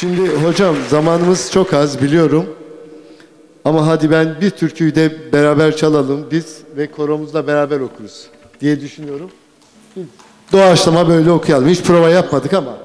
Şimdi hocam zamanımız çok az biliyorum. Ama hadi ben bir türküyü de beraber çalalım biz ve koromuzla beraber okuruz diye düşünüyorum. Doğaçlama böyle okuyalım. Hiç prova yapmadık ama.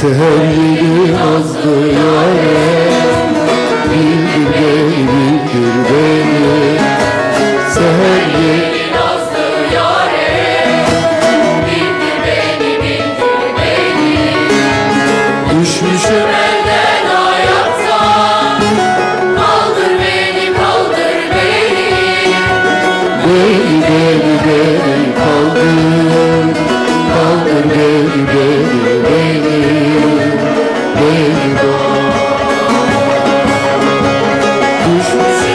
Seher yeri azdı yâre Bildir beni, bildir beni Seher yeri Düşmüşüm Benden hayattan Kaldır beni, kaldır beni beni, beni, beni Kaldır, kaldır beni, beni Beni Düşmüşüm Benden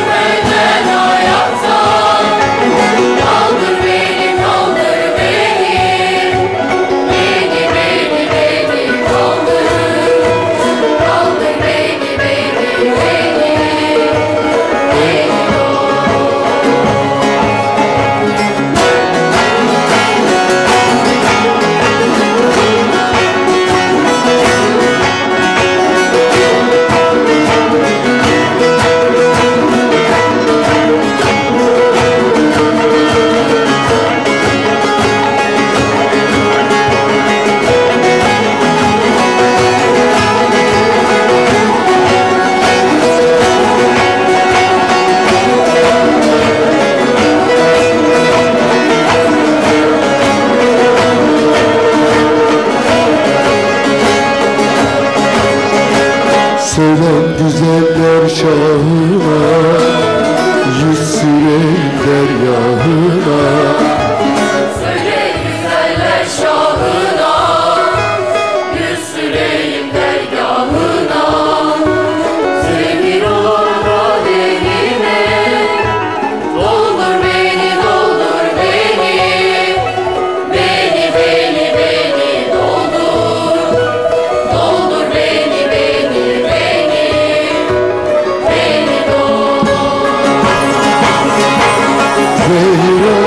güzeller şahına Yüz süreyim deryahına Pero